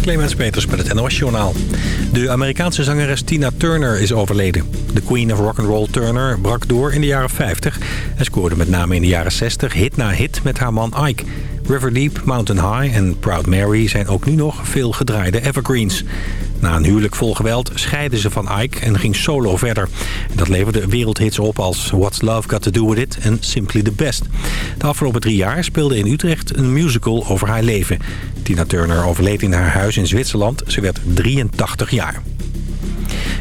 Clemens Peters met het NOS Journaal. De Amerikaanse zangeres Tina Turner is overleden. De Queen of Rock'n'Roll Turner brak door in de jaren 50... en scoorde met name in de jaren 60 hit na hit met haar man Ike. River Deep, Mountain High en Proud Mary zijn ook nu nog veel gedraaide evergreens. Na een huwelijk vol geweld scheidde ze van Ike en ging solo verder. Dat leverde wereldhits op als What's Love Got To Do With It en Simply The Best. De afgelopen drie jaar speelde in Utrecht een musical over haar leven. Tina Turner overleed in haar huis in Zwitserland. Ze werd 83 jaar.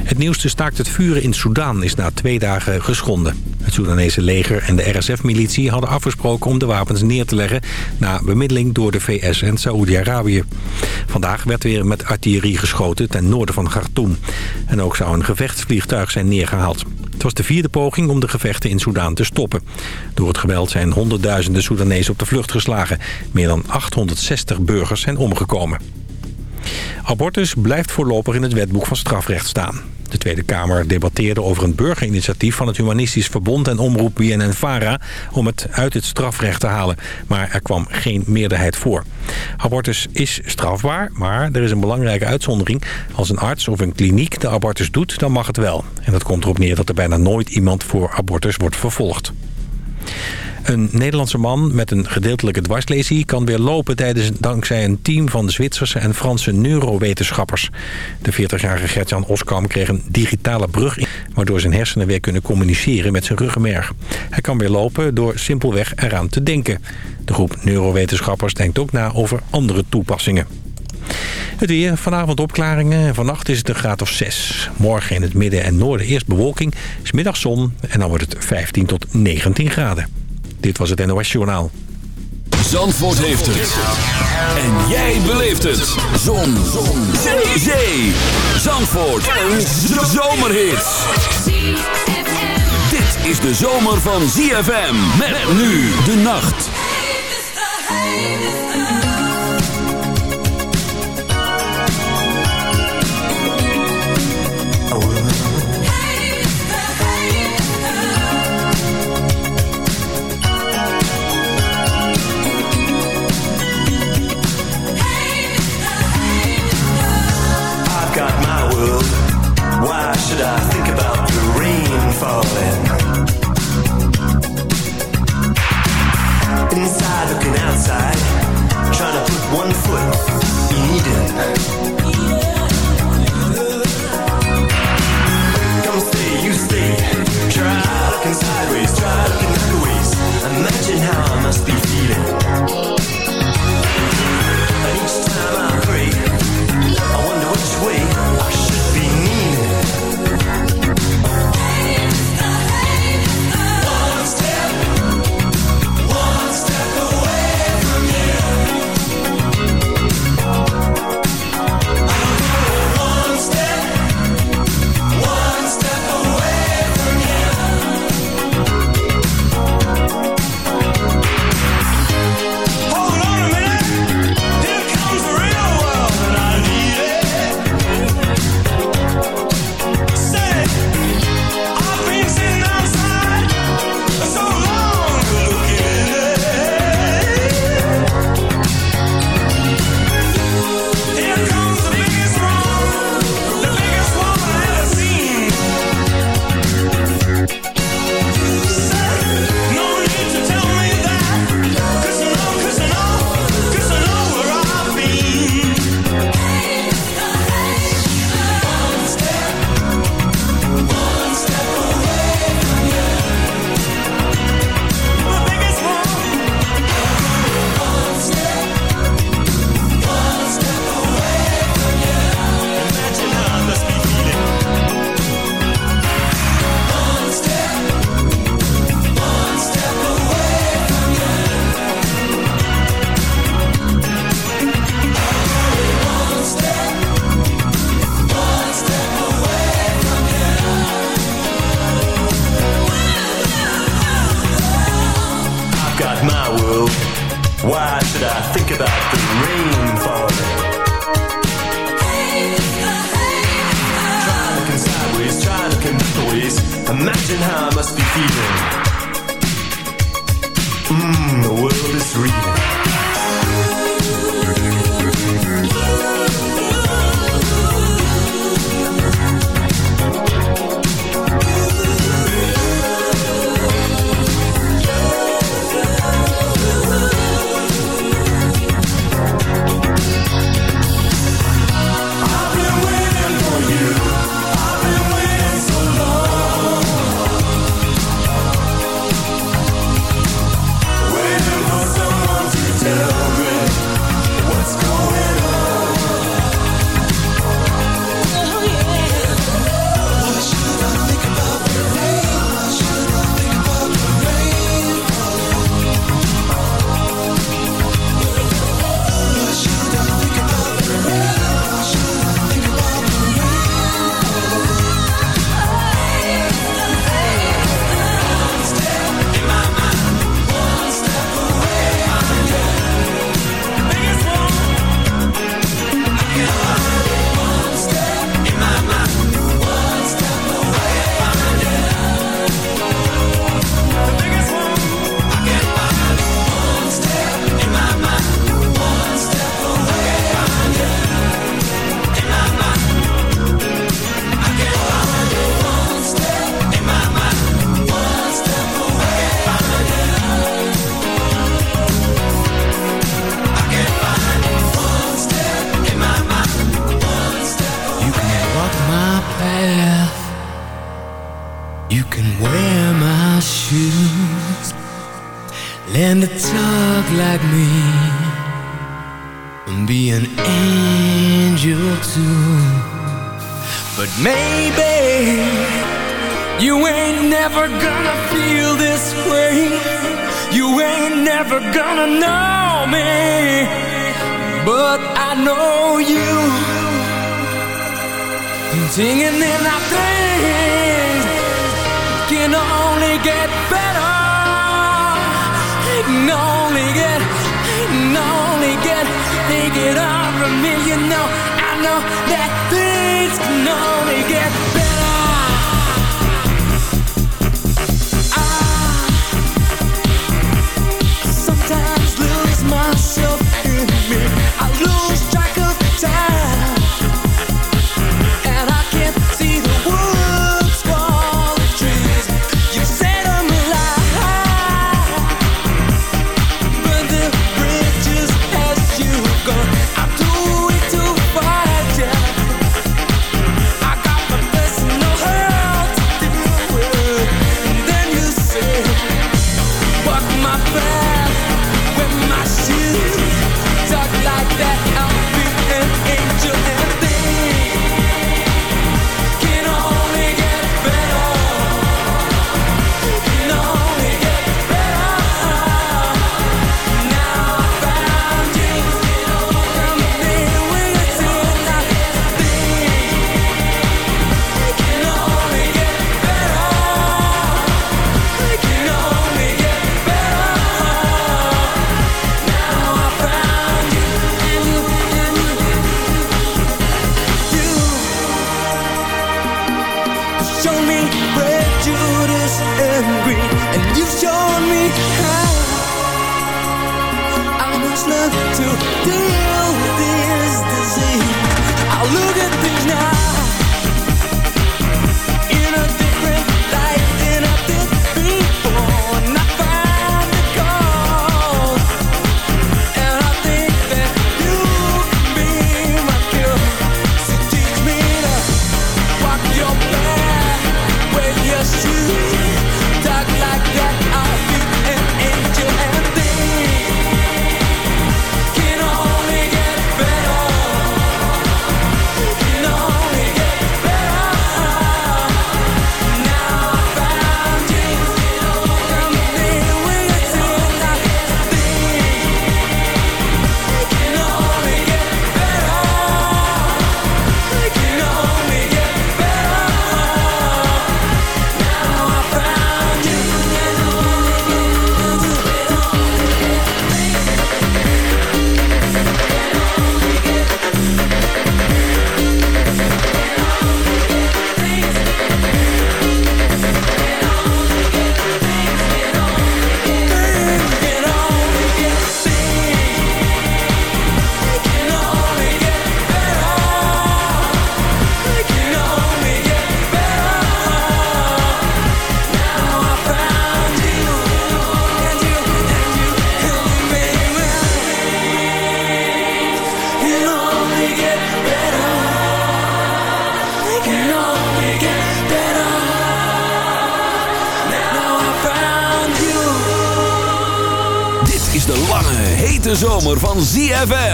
Het nieuwste staakt het vuren in Soedan is na twee dagen geschonden. Het Soedanese leger en de RSF-militie hadden afgesproken om de wapens neer te leggen... na bemiddeling door de VS en Saoedi-Arabië. Vandaag werd weer met artillerie geschoten ten noorden van Khartoum. En ook zou een gevechtsvliegtuig zijn neergehaald. Het was de vierde poging om de gevechten in Soedan te stoppen. Door het geweld zijn honderdduizenden Soedanezen op de vlucht geslagen. Meer dan 860 burgers zijn omgekomen. Abortus blijft voorlopig in het wetboek van strafrecht staan. De Tweede Kamer debatteerde over een burgerinitiatief van het Humanistisch Verbond en Omroep BNN-VARA om het uit het strafrecht te halen. Maar er kwam geen meerderheid voor. Abortus is strafbaar, maar er is een belangrijke uitzondering. Als een arts of een kliniek de abortus doet, dan mag het wel. En dat komt erop neer dat er bijna nooit iemand voor abortus wordt vervolgd. Een Nederlandse man met een gedeeltelijke dwarslesie kan weer lopen tijdens, dankzij een team van Zwitserse en Franse neurowetenschappers. De 40-jarige Gertjan Oskam kreeg een digitale brug waardoor zijn hersenen weer kunnen communiceren met zijn ruggenmerg. Hij kan weer lopen door simpelweg eraan te denken. De groep neurowetenschappers denkt ook na over andere toepassingen. Het weer, vanavond opklaringen en vannacht is het een graad of 6. Morgen in het midden en noorden eerst bewolking, smiddag zon en dan wordt het 15 tot 19 graden. Dit was het NOS Journaal. Zandvoort heeft het. En jij beleeft het. Zon. Zon. Zee. Zee. Zandvoort. Een zomerhit. Dit is de zomer van ZFM. Met nu de nacht. One foot in Eden.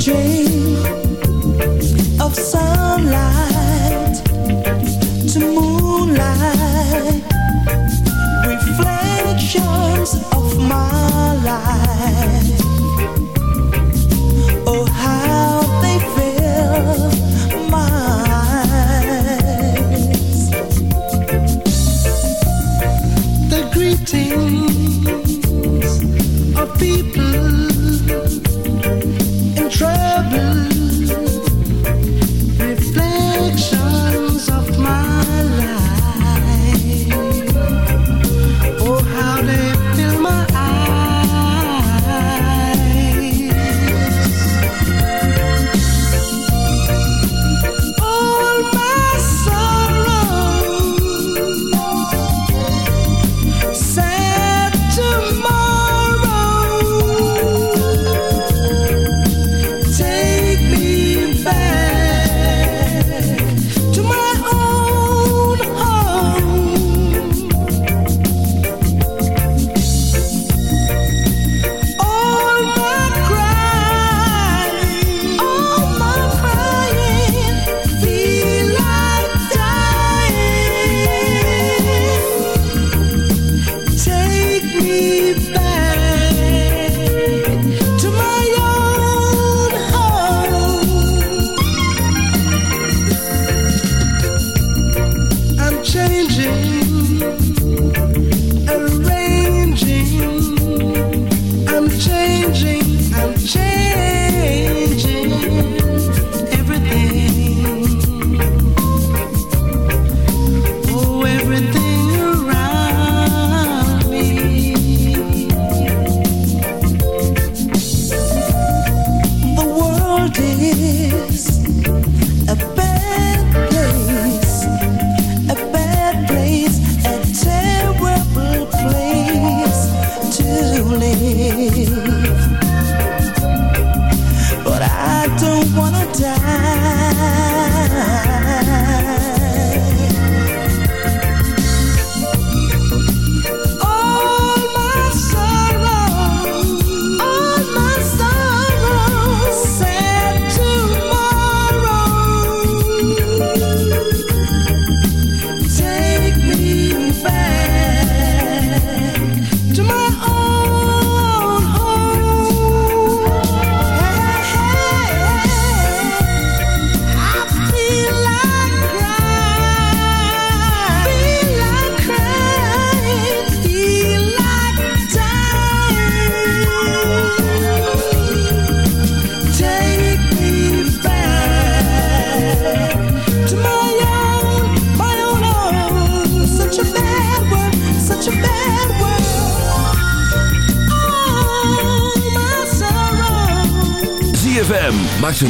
dream of sunlight to move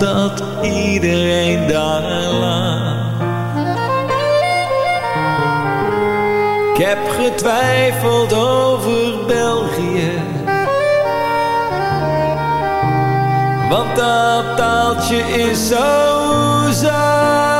Omdat iedereen daar lag. Ik heb getwijfeld over België. Want dat taaltje is zo zacht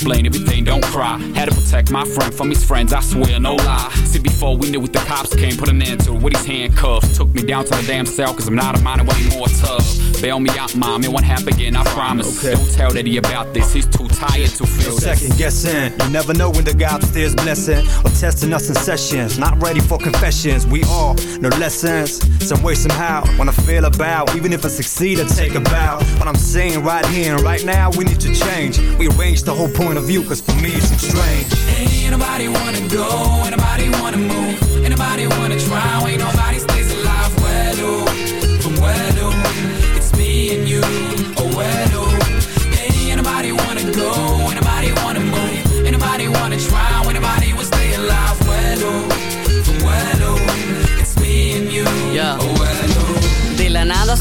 Explain everything, don't cry. Had to protect my friend from his friends, I swear, no lie. See, before we knew it, the cops came, put an end to it with his handcuffs. Took me down to the damn cell, cause I'm not a minor anymore tough. Bail me out, mom, it won't happen again, I promise. Don't tell Daddy about this, he's too tired to feel. Second guessing, you never know when the guy upstairs blessing or testing us in sessions. Not ready for confessions, we all know lessons. Some way, somehow, when I feel about, even if I succeed, I take a bow. What I'm saying right here and right now, we need to change. We arrange the whole point of view, cause for me it's strange. Ain't nobody wanna go, ain't nobody wanna move,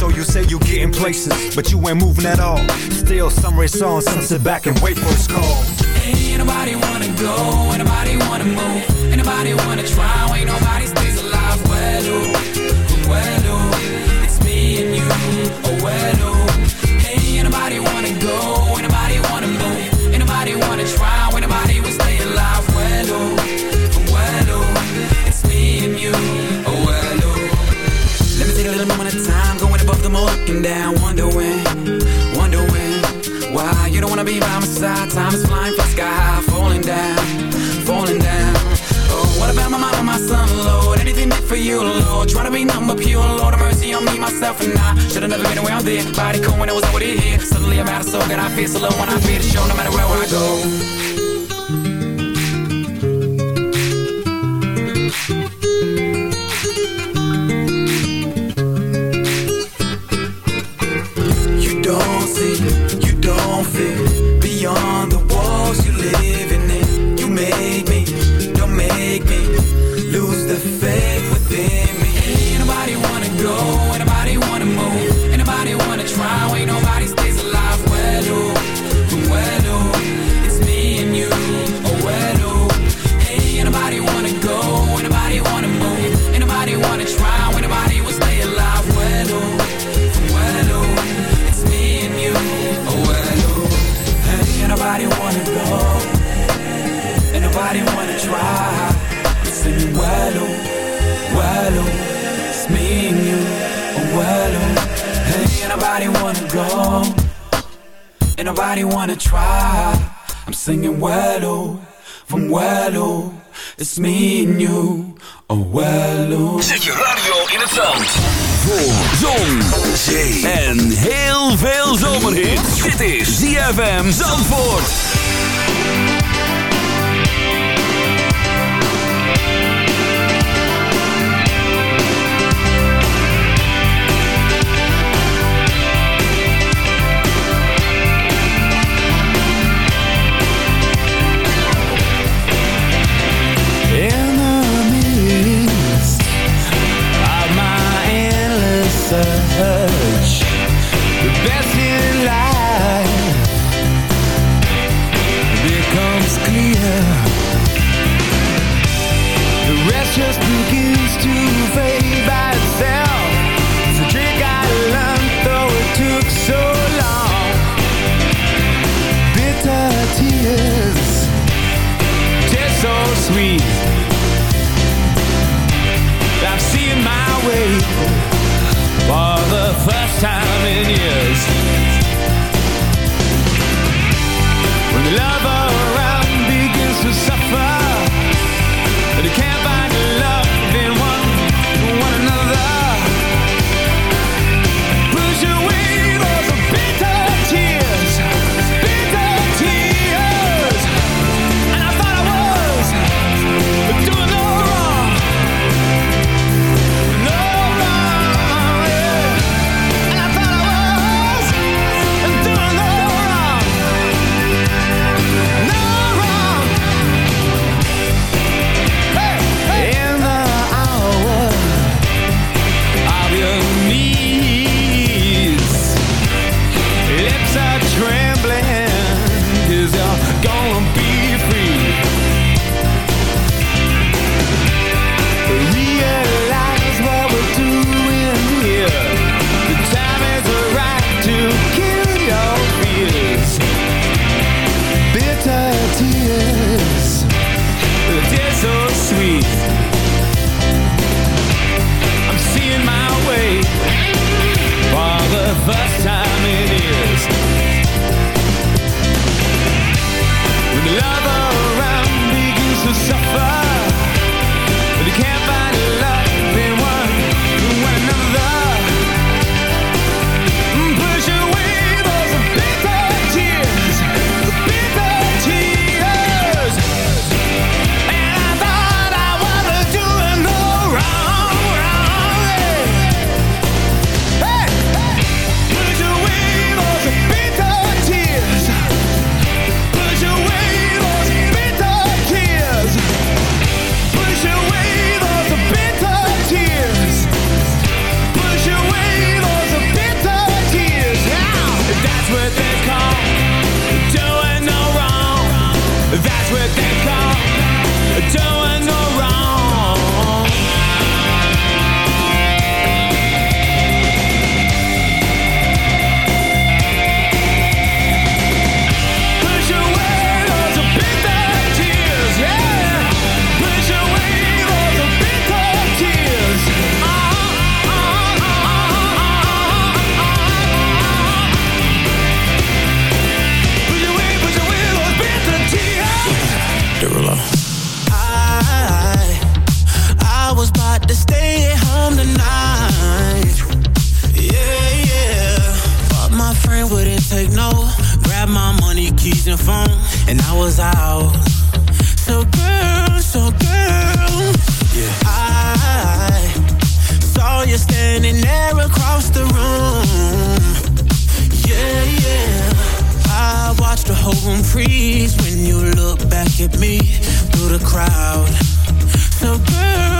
So you say you getting places, but you ain't moving at all. Still, some race on, some sit back and wait for its call. Ain't nobody wanna go, ain't nobody wanna move, ain't nobody wanna try, ain't nobody stays alive. Well, well, it's me and you. Oh, well, myself, and I. Should've never been around there. Body cool when I was over here. Suddenly I'm out of soul, and I feel so low when I feel the show, no matter where I go. Try. I'm singing, well, oh, from well, oh, it's me and you. Oh, well, oh. Zet je radio in het zand. Voor zon, zee en heel veel zomerhit. Dit is ZFM Zandvoort. freeze when you look back at me through the crowd. So girl.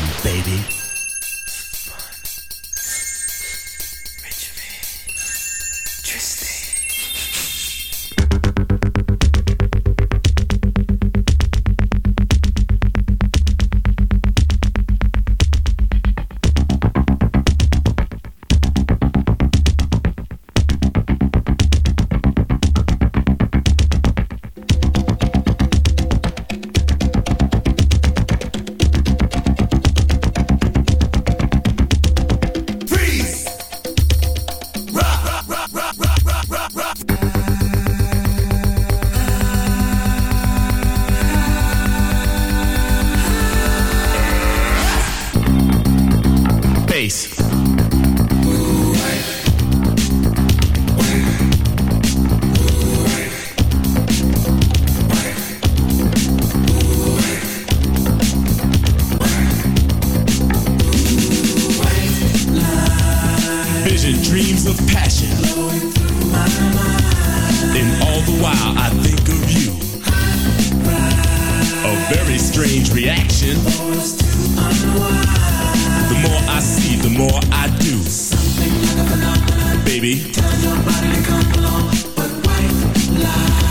vision, dreams of passion. Through my mind. And all the while I think of you. A very strange reaction. The more I see, the more I do. Baby. Tell your body to come along, but wait, lie.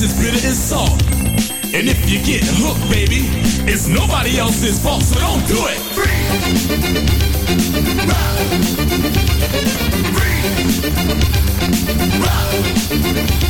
taste is bitter and salt. And if you get hooked, baby, it's nobody else's fault, so don't do it. Free. run, Free. run.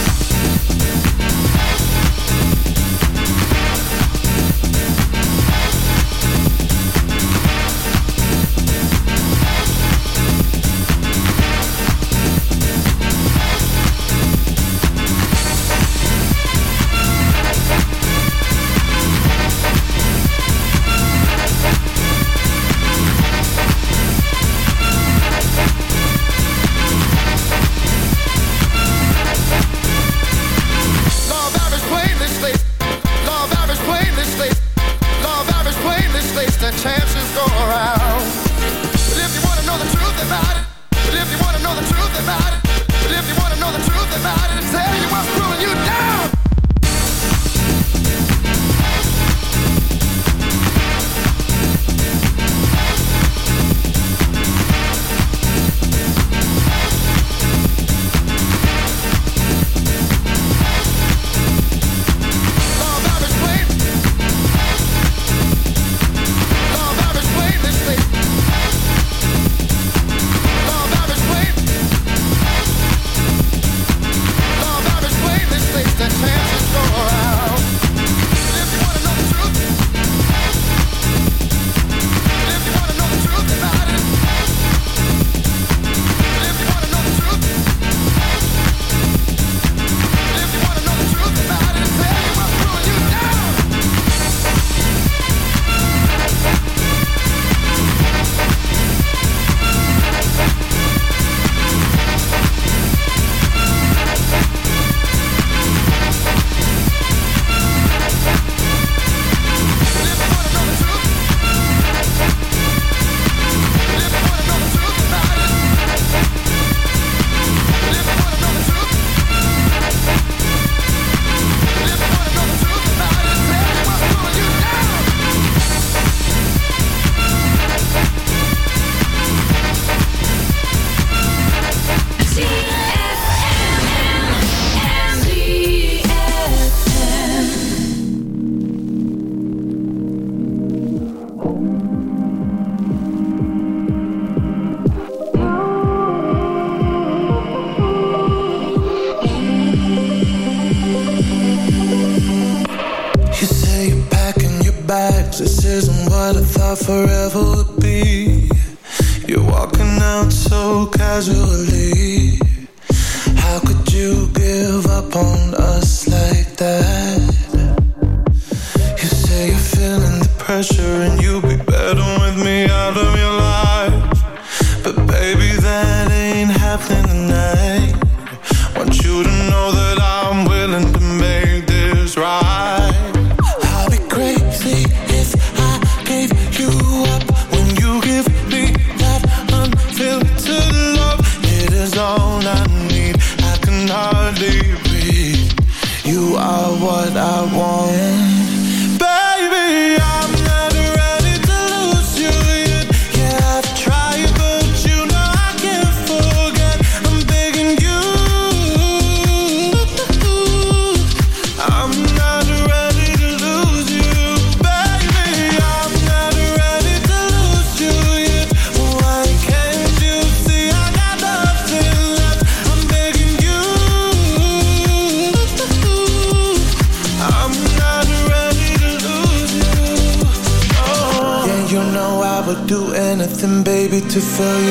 Baby, to feel you